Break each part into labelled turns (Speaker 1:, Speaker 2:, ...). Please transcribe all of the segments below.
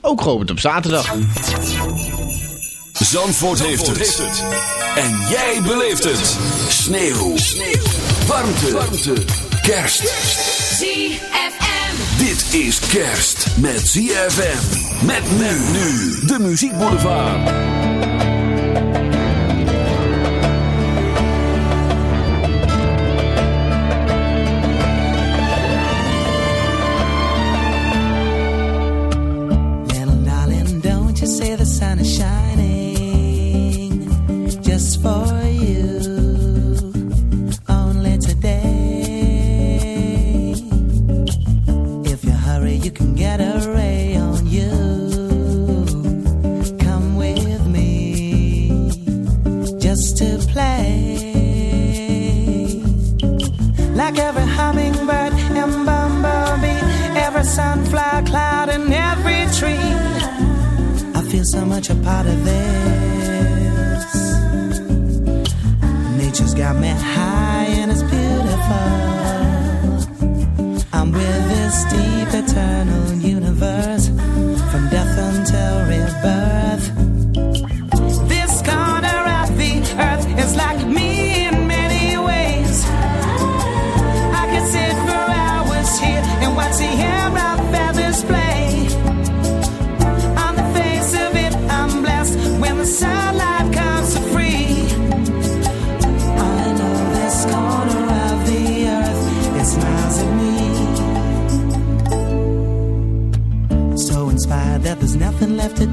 Speaker 1: ook geopend op zaterdag.
Speaker 2: Zandvoort, heeft, het. En jij beleeft het. Sneeuw. Warmte. Warmte. Kerst.
Speaker 3: ZFM.
Speaker 2: Dit is kerst met ZFM. Met men nu. De Muziek
Speaker 4: the sun is shining just for you? Only today. If you hurry, you can get a ray on you. Come with me just to play. Like every hummingbird and bumblebee, every sunflower cloud and every tree. So much a part of this. Nature's got me high and it's beautiful. I'm with this deep eternal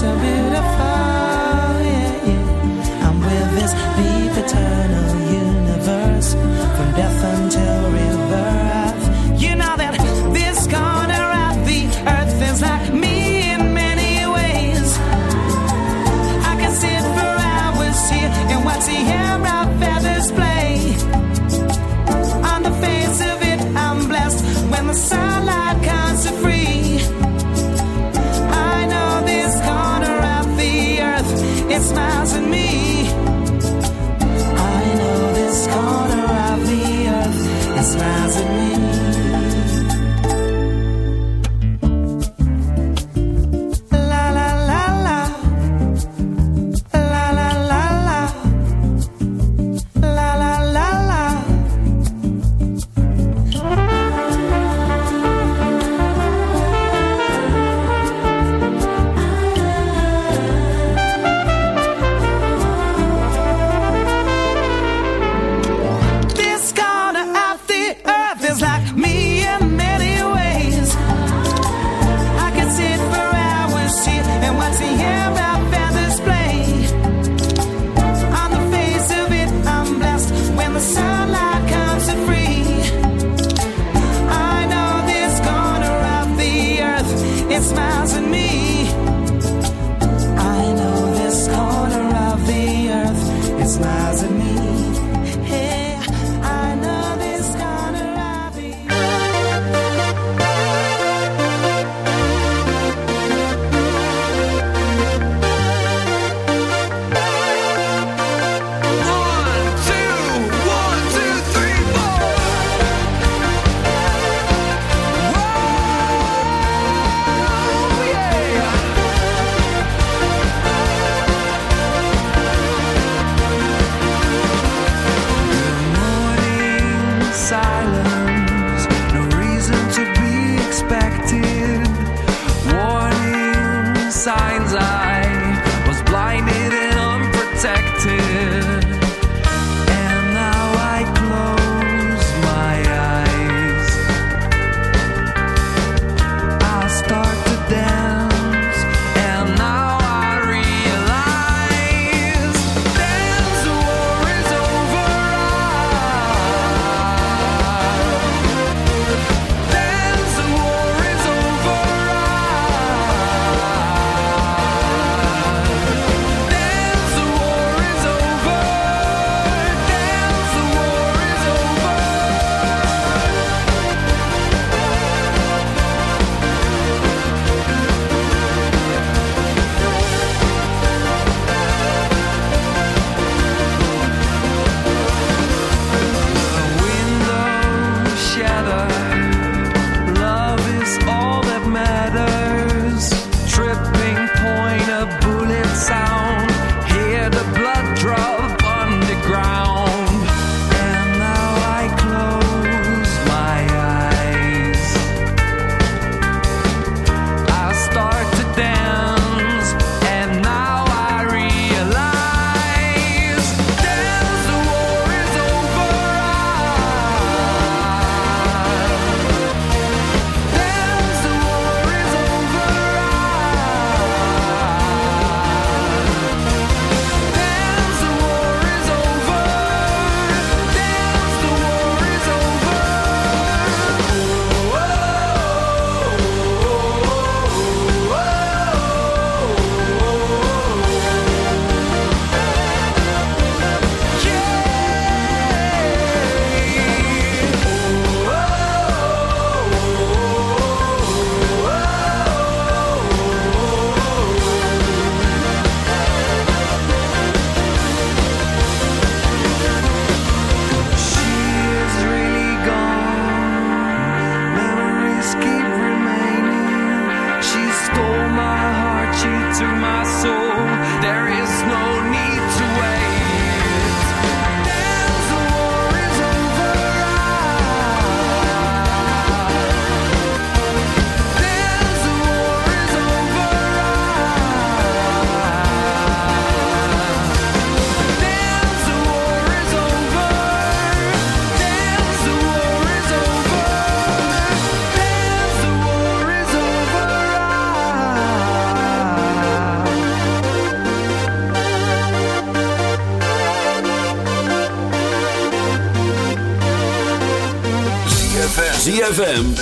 Speaker 4: It's so beautiful. Yeah,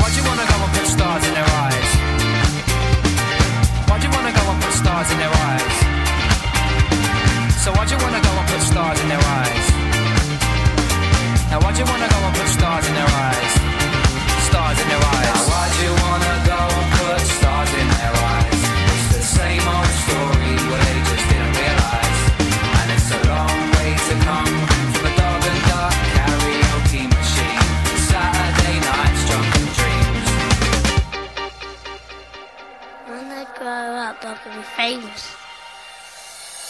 Speaker 5: Why'd you wanna go and put stars in their eyes? Why'd you wanna go and put stars in their eyes? So why'd you wanna go and put stars in their eyes? Now why'd you wanna go and put stars in their eyes? Stars in their eyes. Why'd you wanna go and put stars in their eyes? It's the same old story,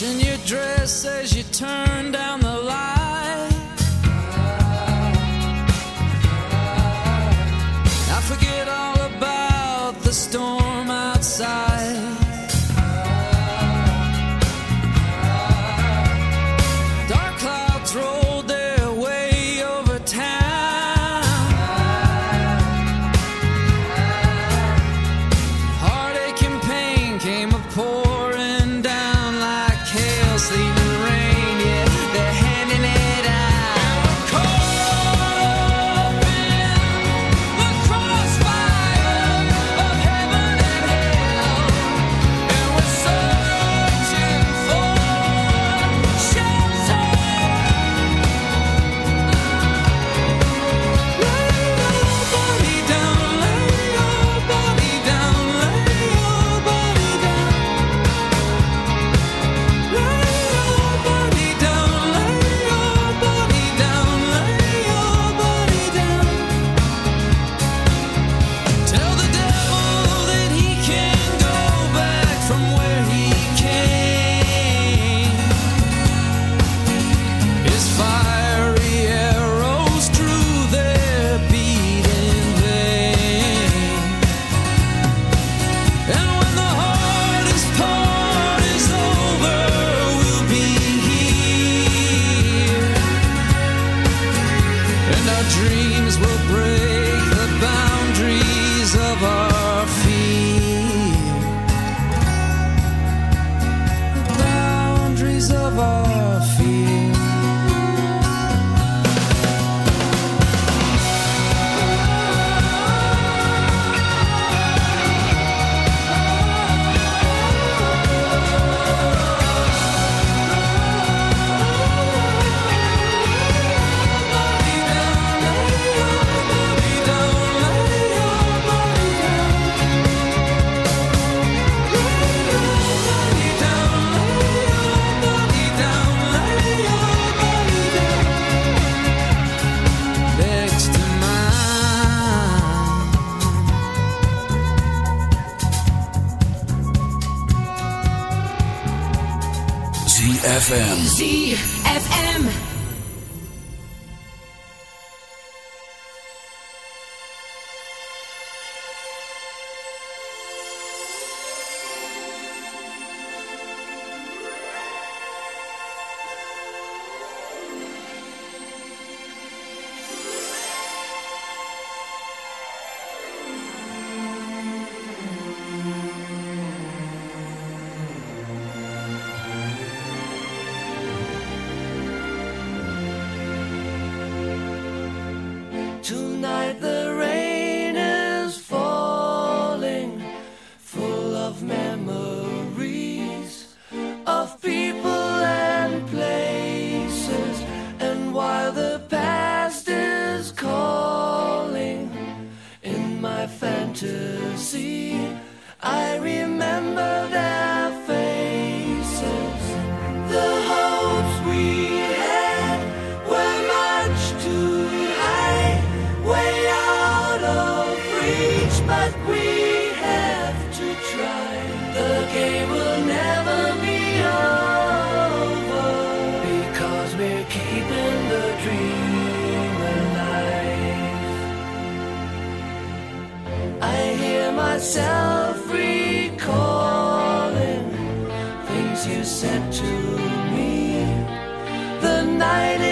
Speaker 3: Watching your dress as you turn down
Speaker 6: Self-recalling things you
Speaker 3: said to me the night.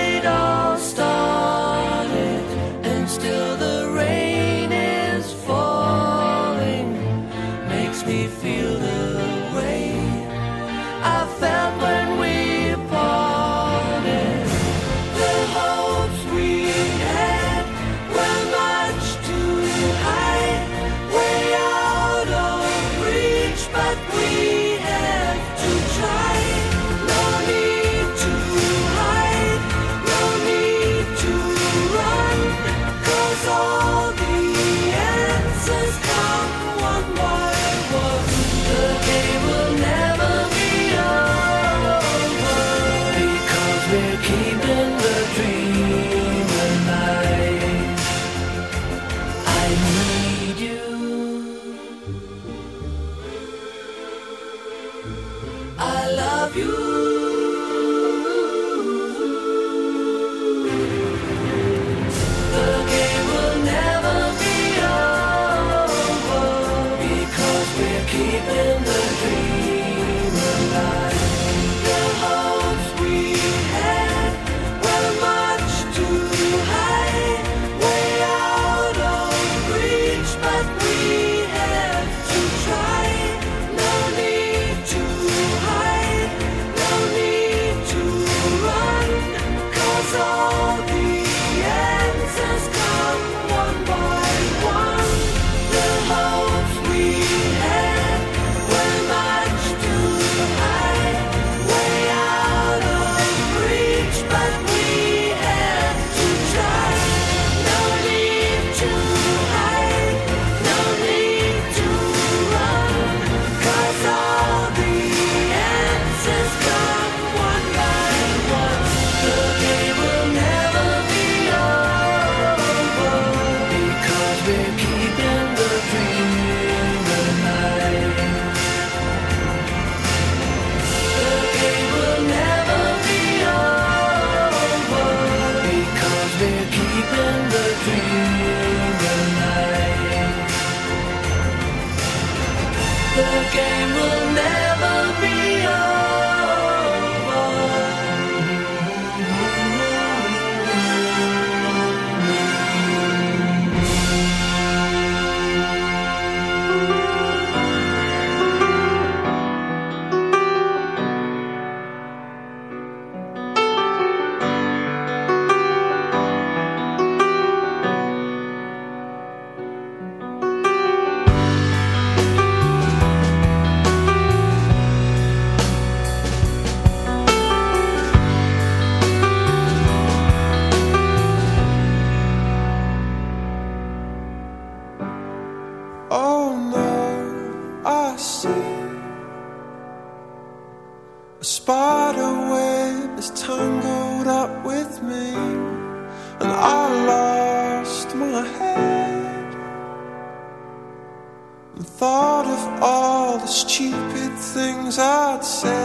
Speaker 7: Stupid things I'd said.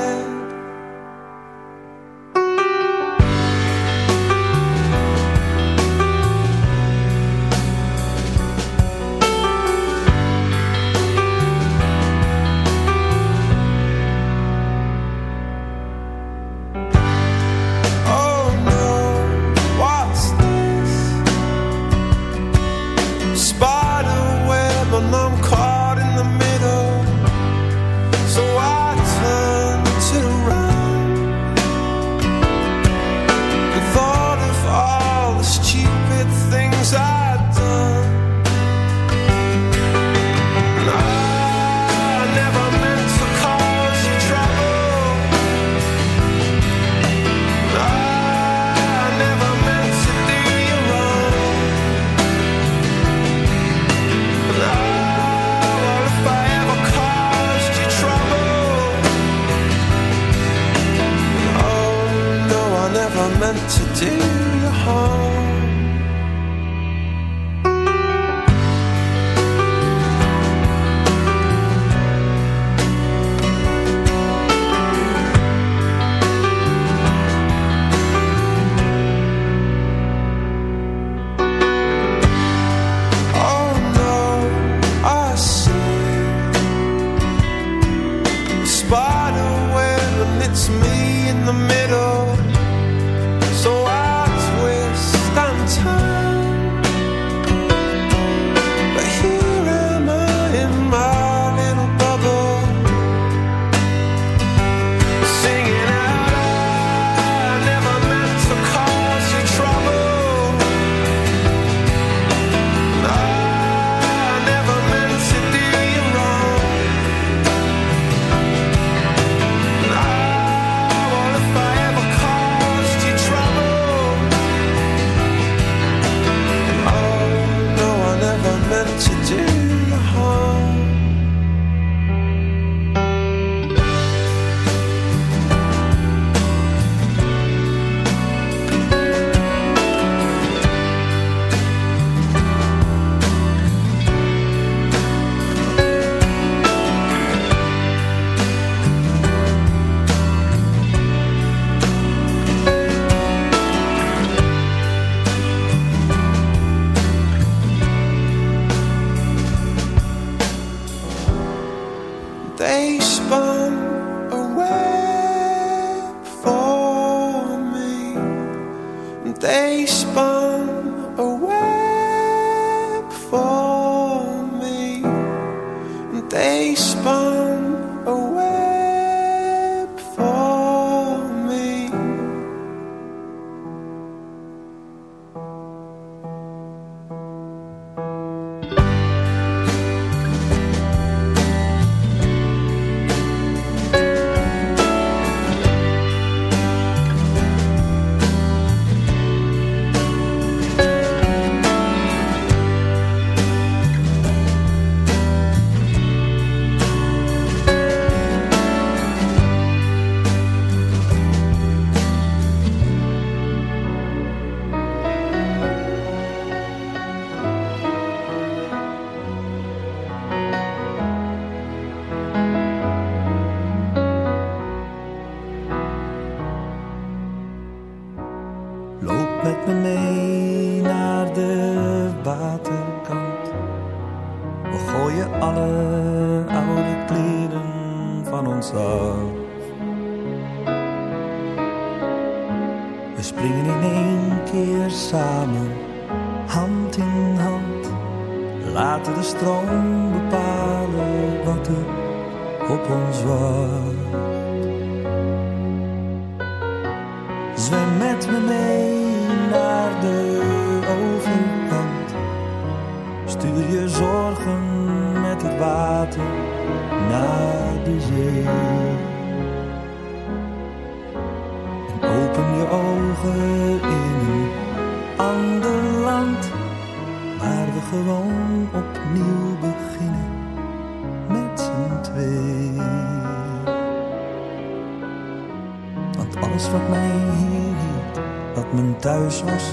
Speaker 2: cosmos.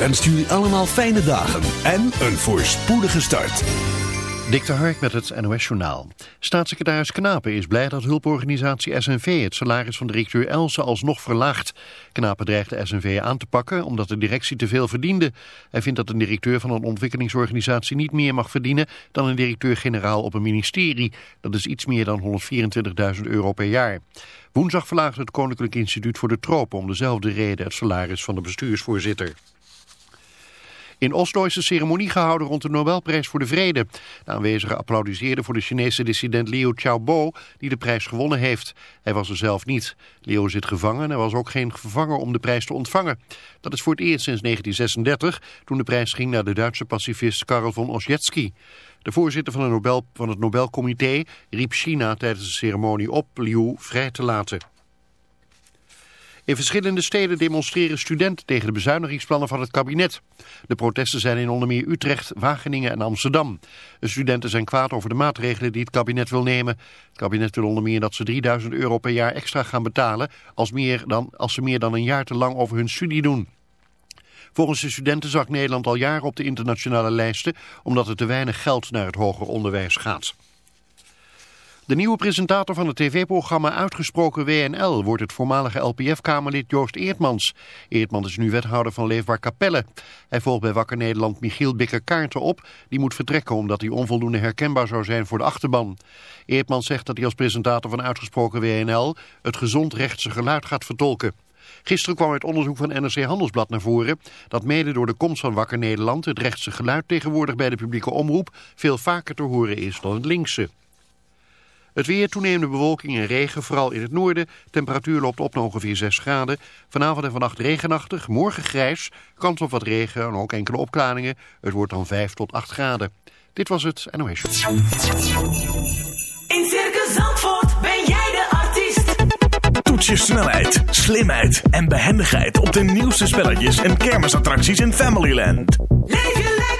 Speaker 8: Wenst jullie allemaal fijne dagen en een voorspoedige start.
Speaker 9: Dik de Hark met het NOS Journaal. Staatssecretaris Knapen is blij dat hulporganisatie SNV het salaris van directeur Elsen alsnog verlaagt. Knapen dreigt de SNV aan te pakken omdat de directie te veel verdiende. Hij vindt dat een directeur van een ontwikkelingsorganisatie niet meer mag verdienen dan een directeur-generaal op een ministerie. Dat is iets meer dan 124.000 euro per jaar. Woensdag verlaagde het Koninklijk Instituut voor de Tropen om dezelfde reden het salaris van de bestuursvoorzitter. In Oslo is een ceremonie gehouden rond de Nobelprijs voor de Vrede. De aanwezigen applaudisseerden voor de Chinese dissident Liu Xiaobo, die de prijs gewonnen heeft. Hij was er zelf niet. Liu zit gevangen en was ook geen vervanger om de prijs te ontvangen. Dat is voor het eerst sinds 1936, toen de prijs ging naar de Duitse pacifist Karl von Ossietzky. De voorzitter van, de Nobel, van het Nobelcomité riep China tijdens de ceremonie op Liu vrij te laten. In verschillende steden demonstreren studenten tegen de bezuinigingsplannen van het kabinet. De protesten zijn in onder meer Utrecht, Wageningen en Amsterdam. De studenten zijn kwaad over de maatregelen die het kabinet wil nemen. Het kabinet wil onder meer dat ze 3000 euro per jaar extra gaan betalen... als, meer dan, als ze meer dan een jaar te lang over hun studie doen. Volgens de studenten zakt Nederland al jaren op de internationale lijsten... omdat er te weinig geld naar het hoger onderwijs gaat. De nieuwe presentator van het tv-programma Uitgesproken WNL wordt het voormalige LPF-kamerlid Joost Eertmans. Eertmans is nu wethouder van Leefbaar Capelle. Hij volgt bij Wakker Nederland Michiel Bikker-Kaarten op. Die moet vertrekken omdat hij onvoldoende herkenbaar zou zijn voor de achterban. Eertmans zegt dat hij als presentator van Uitgesproken WNL het gezond rechtse geluid gaat vertolken. Gisteren kwam uit onderzoek van NRC Handelsblad naar voren dat mede door de komst van Wakker Nederland het rechtse geluid tegenwoordig bij de publieke omroep veel vaker te horen is dan het linkse. Het weer, toenemende bewolking en regen, vooral in het noorden. Temperatuur loopt op naar ongeveer 6 graden. Vanavond en vannacht regenachtig, morgen grijs. Kans op wat regen en ook enkele opklaringen. Het wordt dan 5 tot 8 graden. Dit was het NOS.
Speaker 3: In Circus Zandvoort ben jij de artiest.
Speaker 10: Toets je snelheid, slimheid en behendigheid op de nieuwste spelletjes en kermisattracties in Familyland.
Speaker 3: Leef je lekker